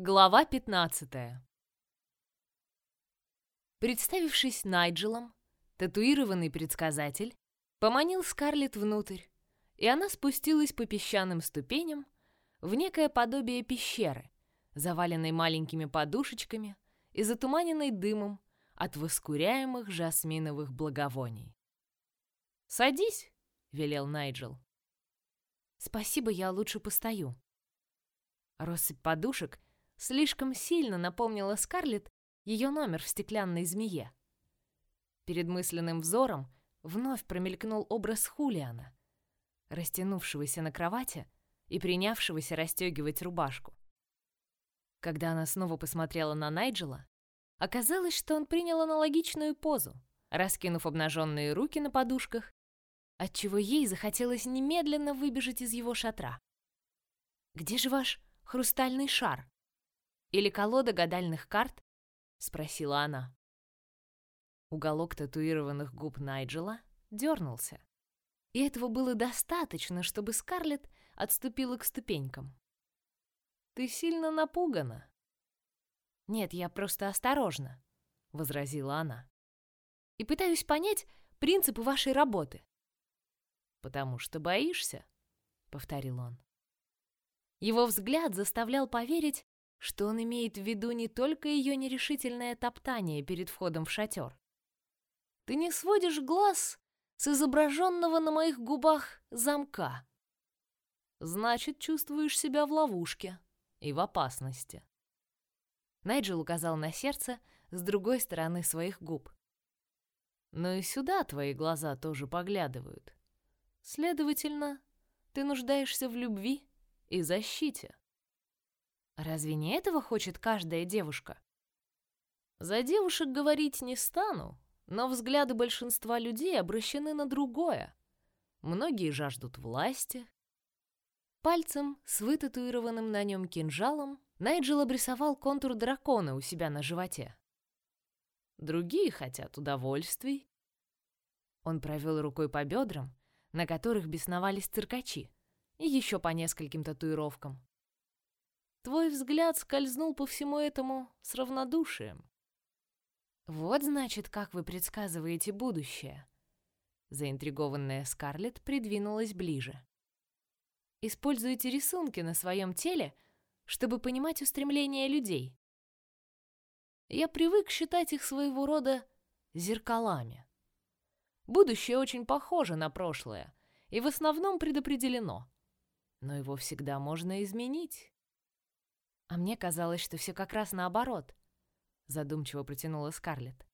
Глава 15. Представившись Найджелом, татуированный предсказатель поманил Скарлетт внутрь, и она спустилась по песчаным ступеням в некое подобие пещеры, заваленной маленькими подушечками и затуманенной дымом от воскуряемых жасминовых благовоний. «Садись», — велел Найджел. «Спасибо, я лучше постою». Россыпь подушек слишком сильно напомнила Скарлетт ее номер в стеклянной змее. Перед мысленным взором вновь промелькнул образ Хулиана, растянувшегося на кровати и принявшегося расстегивать рубашку. Когда она снова посмотрела на Найджела, оказалось, что он принял аналогичную позу, раскинув обнаженные руки на подушках, отчего ей захотелось немедленно выбежать из его шатра. «Где же ваш хрустальный шар?» Или колода гадальных карт?» — спросила она. Уголок татуированных губ Найджела дернулся. И этого было достаточно, чтобы Скарлетт отступила к ступенькам. «Ты сильно напугана». «Нет, я просто осторожна», — возразила она. «И пытаюсь понять принципы вашей работы». «Потому что боишься», — повторил он. Его взгляд заставлял поверить, что он имеет в виду не только ее нерешительное топтание перед входом в шатер. Ты не сводишь глаз с изображенного на моих губах замка. Значит, чувствуешь себя в ловушке и в опасности. Найджел указал на сердце с другой стороны своих губ. Но и сюда твои глаза тоже поглядывают. Следовательно, ты нуждаешься в любви и защите. Разве не этого хочет каждая девушка? За девушек говорить не стану, но взгляды большинства людей обращены на другое. Многие жаждут власти. Пальцем с вытатуированным на нем кинжалом Найджел обрисовал контур дракона у себя на животе. Другие хотят удовольствий. Он провел рукой по бедрам, на которых бесновались циркачи, и еще по нескольким татуировкам. Твой взгляд скользнул по всему этому с равнодушием. Вот значит, как вы предсказываете будущее. Заинтригованная Скарлетт придвинулась ближе. Используйте рисунки на своем теле, чтобы понимать устремления людей. Я привык считать их своего рода зеркалами. Будущее очень похоже на прошлое и в основном предопределено, но его всегда можно изменить. А мне казалось, что все как раз наоборот, задумчиво протянула Скарлетт.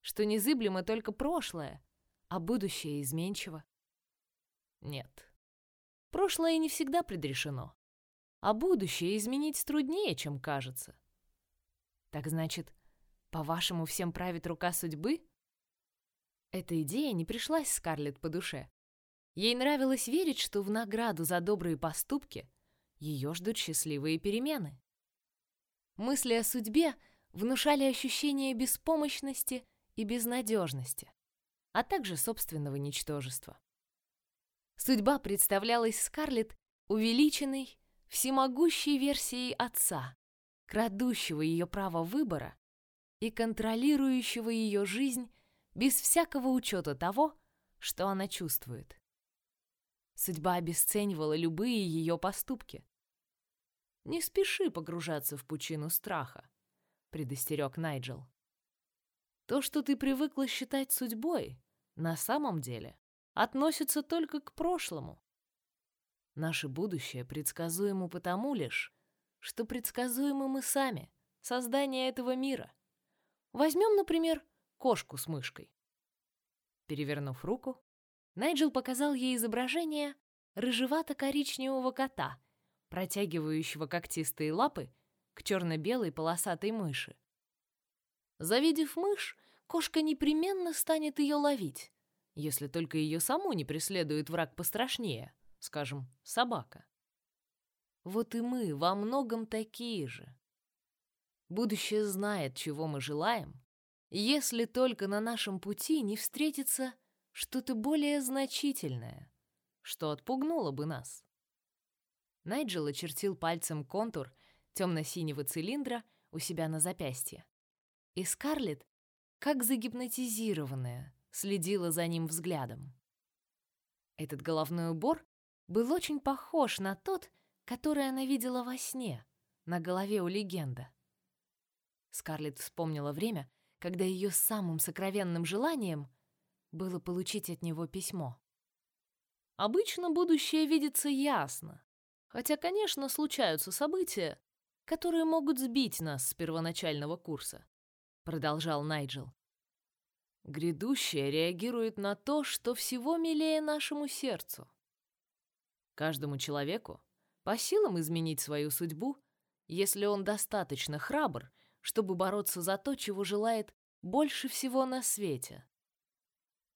Что незыблемо только прошлое, а будущее изменчиво. Нет. Прошлое не всегда предрешено, а будущее изменить труднее, чем кажется. Так значит, по-вашему, всем правит рука судьбы? Эта идея не пришлась Скарлетт по душе. Ей нравилось верить, что в награду за добрые поступки ее ждут счастливые перемены. Мысли о судьбе внушали ощущение беспомощности и безнадежности, а также собственного ничтожества. Судьба представлялась Скарлетт увеличенной, всемогущей версией отца, крадущего ее право выбора и контролирующего ее жизнь без всякого учета того, что она чувствует. Судьба обесценивала любые ее поступки. «Не спеши погружаться в пучину страха», — предостерег Найджел. «То, что ты привыкла считать судьбой, на самом деле относится только к прошлому. Наше будущее предсказуемо потому лишь, что предсказуемы мы сами, создание этого мира. Возьмем, например, кошку с мышкой. Перевернув руку, Найджел показал ей изображение рыжевато-коричневого кота, протягивающего когтистые лапы к черно-белой полосатой мыши. Завидев мышь, кошка непременно станет ее ловить, если только ее саму не преследует враг пострашнее, скажем, собака. Вот и мы во многом такие же. Будущее знает, чего мы желаем, если только на нашем пути не встретится что-то более значительное, что отпугнуло бы нас. Найджел очертил пальцем контур темно-синего цилиндра у себя на запястье. И Скарлетт, как загипнотизированная, следила за ним взглядом. Этот головной убор был очень похож на тот, который она видела во сне, на голове у легенда. Скарлетт вспомнила время, когда ее самым сокровенным желанием было получить от него письмо. Обычно будущее видится ясно, хотя, конечно, случаются события, которые могут сбить нас с первоначального курса, продолжал Найджел. Грядущее реагирует на то, что всего милее нашему сердцу. Каждому человеку по силам изменить свою судьбу, если он достаточно храбр, чтобы бороться за то, чего желает больше всего на свете.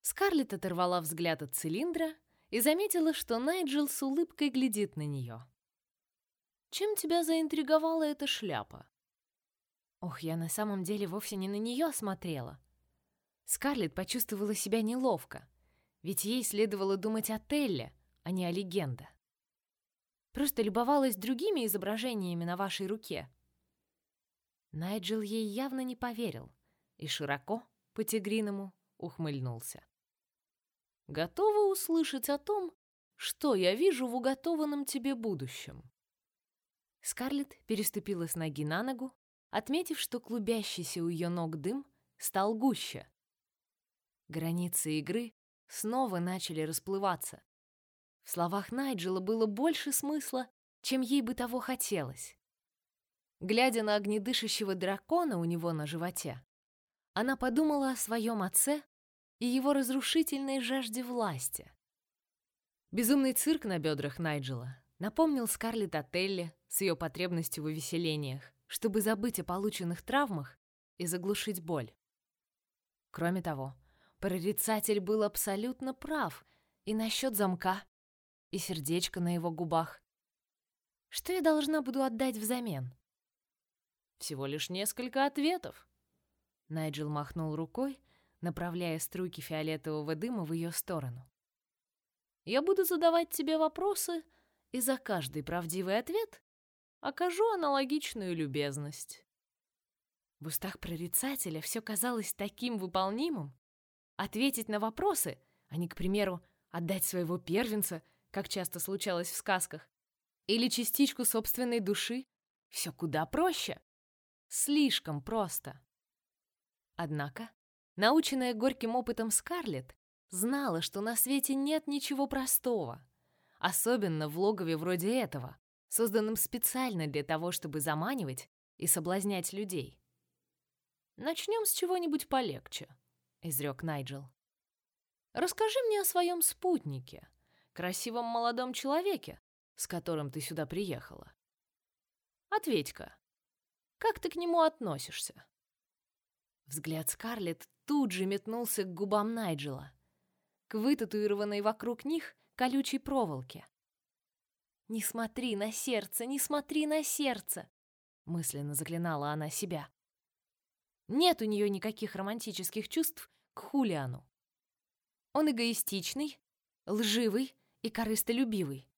Скарлетт оторвала взгляд от цилиндра и заметила, что Найджел с улыбкой глядит на нее. «Чем тебя заинтриговала эта шляпа?» Ох, я на самом деле вовсе не на нее смотрела. Скарлетт почувствовала себя неловко, ведь ей следовало думать о Телле, а не о легенде. Просто любовалась другими изображениями на вашей руке. Найджел ей явно не поверил и широко, по-тигриному, ухмыльнулся. Готова услышать о том, что я вижу в уготованном тебе будущем. Скарлетт переступила с ноги на ногу, отметив, что клубящийся у ее ног дым стал гуще. Границы игры снова начали расплываться, в словах Найджела было больше смысла, чем ей бы того хотелось. Глядя на огнедышащего дракона у него на животе, она подумала о своем отце и его разрушительной жажде власти. Безумный цирк на бедрах Найджела напомнил Скарлетт о Телле с ее потребностью в увеселениях, чтобы забыть о полученных травмах и заглушить боль. Кроме того, прорицатель был абсолютно прав и насчет замка, и сердечко на его губах. Что я должна буду отдать взамен? Всего лишь несколько ответов. Найджел махнул рукой, направляя струйки фиолетового дыма в ее сторону. Я буду задавать тебе вопросы, и за каждый правдивый ответ окажу аналогичную любезность. В устах прорицателя все казалось таким выполнимым. Ответить на вопросы, а не, к примеру, отдать своего первенца как часто случалось в сказках, или частичку собственной души, все куда проще. Слишком просто. Однако, наученная горьким опытом Скарлетт, знала, что на свете нет ничего простого, особенно в логове вроде этого, созданном специально для того, чтобы заманивать и соблазнять людей. «Начнем с чего-нибудь полегче», — изрек Найджел. «Расскажи мне о своем спутнике, красивом молодом человеке, с которым ты сюда приехала. Ответь-ка, как ты к нему относишься?» Взгляд Скарлетт тут же метнулся к губам Найджела, к вытатуированной вокруг них колючей проволоке. «Не смотри на сердце, не смотри на сердце!» мысленно заклинала она себя. Нет у нее никаких романтических чувств к Хулиану. Он эгоистичный, лживый и корыстолюбивый.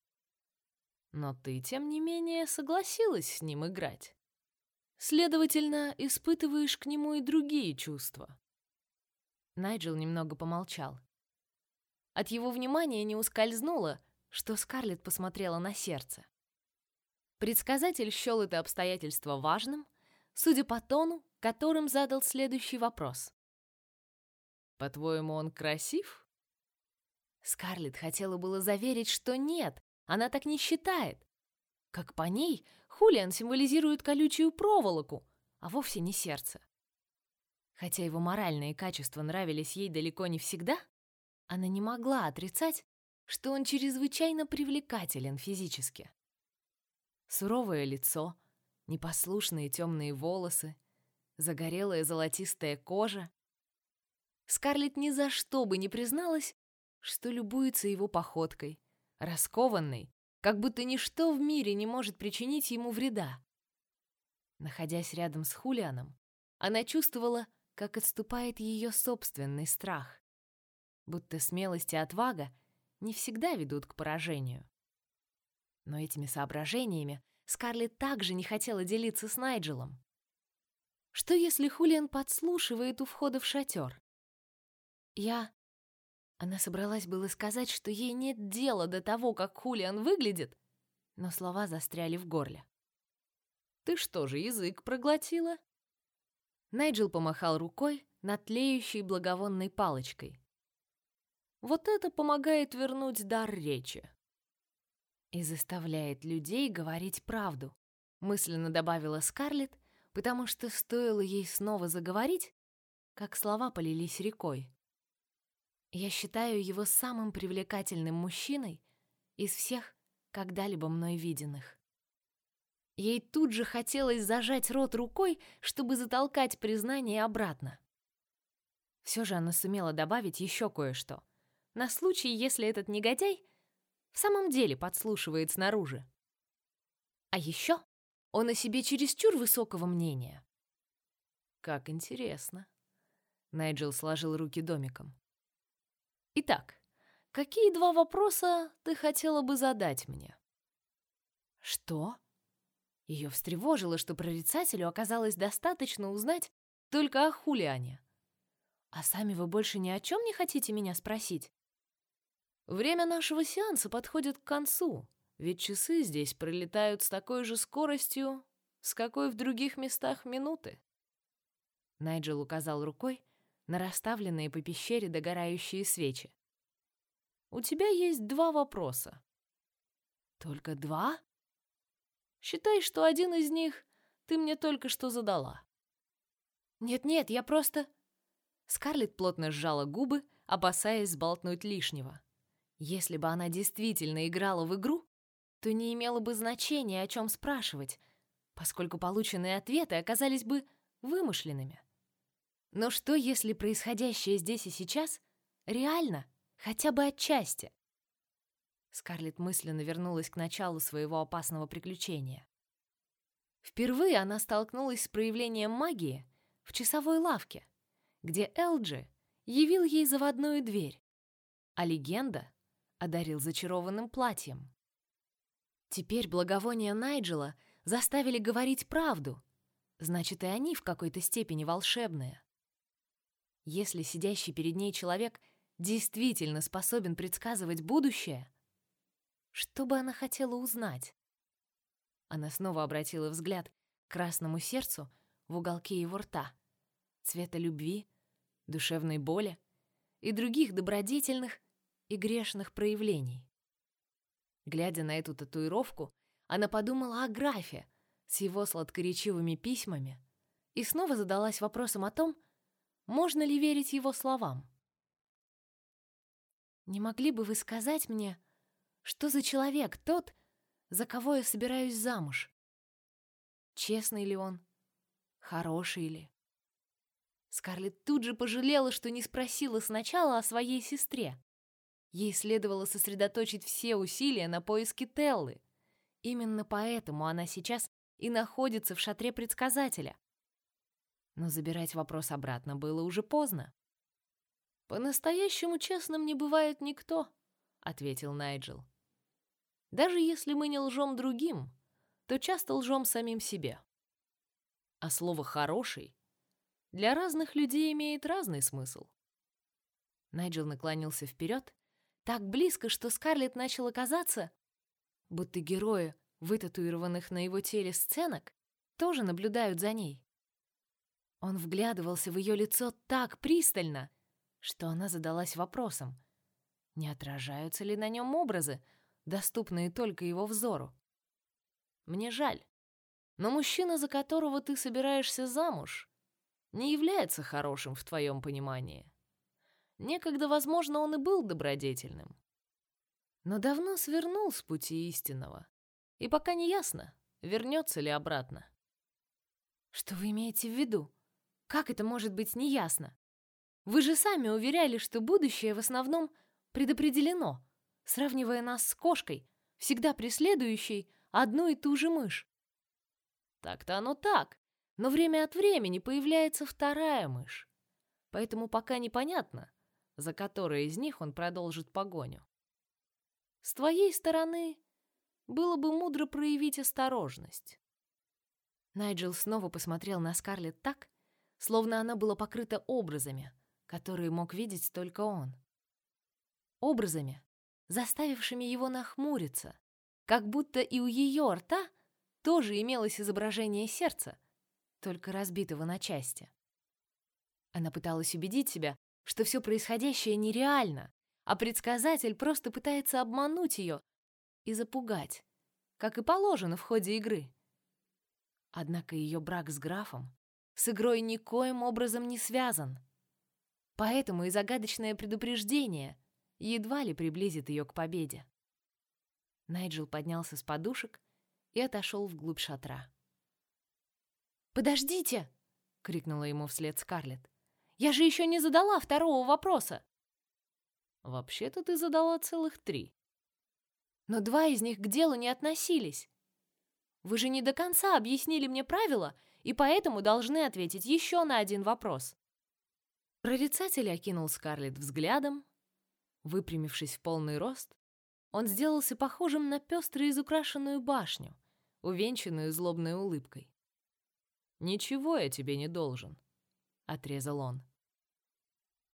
Но ты, тем не менее, согласилась с ним играть. Следовательно, испытываешь к нему и другие чувства. Найджел немного помолчал. От его внимания не ускользнуло, что Скарлетт посмотрела на сердце. Предсказатель счел это обстоятельство важным, судя по тону, которым задал следующий вопрос. «По-твоему, он красив?» Скарлетт хотела было заверить, что нет, она так не считает. Как по ней, Хулиан символизирует колючую проволоку, а вовсе не сердце. Хотя его моральные качества нравились ей далеко не всегда, она не могла отрицать, что он чрезвычайно привлекателен физически. Суровое лицо, непослушные темные волосы, загорелая золотистая кожа. Скарлетт ни за что бы не призналась, что любуется его походкой, раскованной, как будто ничто в мире не может причинить ему вреда. Находясь рядом с Хулианом, она чувствовала, как отступает ее собственный страх, будто смелость и отвага не всегда ведут к поражению. Но этими соображениями Скарлетт также не хотела делиться с Найджелом. Что если Хулиан подслушивает у входа в шатер? Я... Она собралась было сказать, что ей нет дела до того, как Хулиан выглядит, но слова застряли в горле. «Ты что же, язык проглотила?» Найджел помахал рукой над тлеющей благовонной палочкой. «Вот это помогает вернуть дар речи!» «И заставляет людей говорить правду», мысленно добавила Скарлетт, потому что стоило ей снова заговорить, как слова полились рекой. Я считаю его самым привлекательным мужчиной из всех когда-либо мной виденных. Ей тут же хотелось зажать рот рукой, чтобы затолкать признание обратно. Все же она сумела добавить еще кое-что. На случай, если этот негодяй в самом деле подслушивает снаружи. А еще он о себе чересчур высокого мнения. Как интересно. Найджел сложил руки домиком. Итак, какие два вопроса ты хотела бы задать мне? Что? Ее встревожило, что прорицателю оказалось достаточно узнать только о Хулиане. А сами вы больше ни о чем не хотите меня спросить? Время нашего сеанса подходит к концу, ведь часы здесь пролетают с такой же скоростью, с какой в других местах минуты. Найджел указал рукой на расставленные по пещере догорающие свечи. У тебя есть два вопроса. Только два? Считай, что один из них ты мне только что задала. Нет-нет, я просто... Скарлетт плотно сжала губы, опасаясь сболтнуть лишнего. Если бы она действительно играла в игру, то не имело бы значения, о чем спрашивать, поскольку полученные ответы оказались бы вымышленными. Но что, если происходящее здесь и сейчас реально, хотя бы отчасти? Скарлетт мысленно вернулась к началу своего опасного приключения. Впервые она столкнулась с проявлением магии в часовой лавке, где Элджи явил ей заводную дверь, а легенда одарил зачарованным платьем. Теперь благовония Найджела заставили говорить правду. Значит, и они в какой-то степени волшебные. Если сидящий перед ней человек действительно способен предсказывать будущее, что бы она хотела узнать? Она снова обратила взгляд к красному сердцу в уголке его рта, цвета любви, душевной боли и других добродетельных и грешных проявлений. Глядя на эту татуировку, она подумала о графе с его сладкоречивыми письмами и снова задалась вопросом о том, можно ли верить его словам. «Не могли бы вы сказать мне, что за человек тот, за кого я собираюсь замуж? Честный ли он? Хороший ли?» Скарлетт тут же пожалела, что не спросила сначала о своей сестре. Ей следовало сосредоточить все усилия на поиске Теллы. Именно поэтому она сейчас и находится в шатре предсказателя. Но забирать вопрос обратно было уже поздно. «По-настоящему честным не бывает никто», — ответил Найджел. «Даже если мы не лжем другим, то часто лжем самим себе. А слово «хороший» для разных людей имеет разный смысл». Найджел наклонился вперед так близко, что Скарлетт начала казаться, будто герои, вытатуированных на его теле сценок, тоже наблюдают за ней. Он вглядывался в ее лицо так пристально, что она задалась вопросом, не отражаются ли на нем образы, доступные только его взору. «Мне жаль, но мужчина, за которого ты собираешься замуж, не является хорошим в твоем понимании. Некогда, возможно, он и был добродетельным. Но давно свернул с пути истинного. И пока не ясно, вернется ли обратно. Что вы имеете в виду? Как это может быть неясно? Вы же сами уверяли, что будущее в основном предопределено, сравнивая нас с кошкой, всегда преследующей одну и ту же мышь. Так-то оно так, но время от времени появляется вторая мышь. Поэтому пока непонятно, за которой из них он продолжит погоню. С твоей стороны, было бы мудро проявить осторожность. Найджел снова посмотрел на Скарлетт так, словно она была покрыта образами, которые мог видеть только он. Образами, заставившими его нахмуриться, как будто и у ее рта тоже имелось изображение сердца, только разбитого на части. Она пыталась убедить себя, что все происходящее нереально, а предсказатель просто пытается обмануть ее и запугать, как и положено в ходе игры. Однако ее брак с графом с игрой никоим образом не связан. Поэтому и загадочное предупреждение едва ли приблизит ее к победе. Найджел поднялся с подушек и отошел вглубь шатра. «Подождите!» — крикнула ему вслед Скарлетт. «Я же еще не задала второго вопроса!» «Вообще-то ты задала целых три». «Но два из них к делу не относились. Вы же не до конца объяснили мне правила, и поэтому должны ответить еще на один вопрос». Прорицатель окинул Скарлетт взглядом. Выпрямившись в полный рост, он сделался похожим на пестро изукрашенную башню, увенчанную злобной улыбкой. «Ничего я тебе не должен», — отрезал он.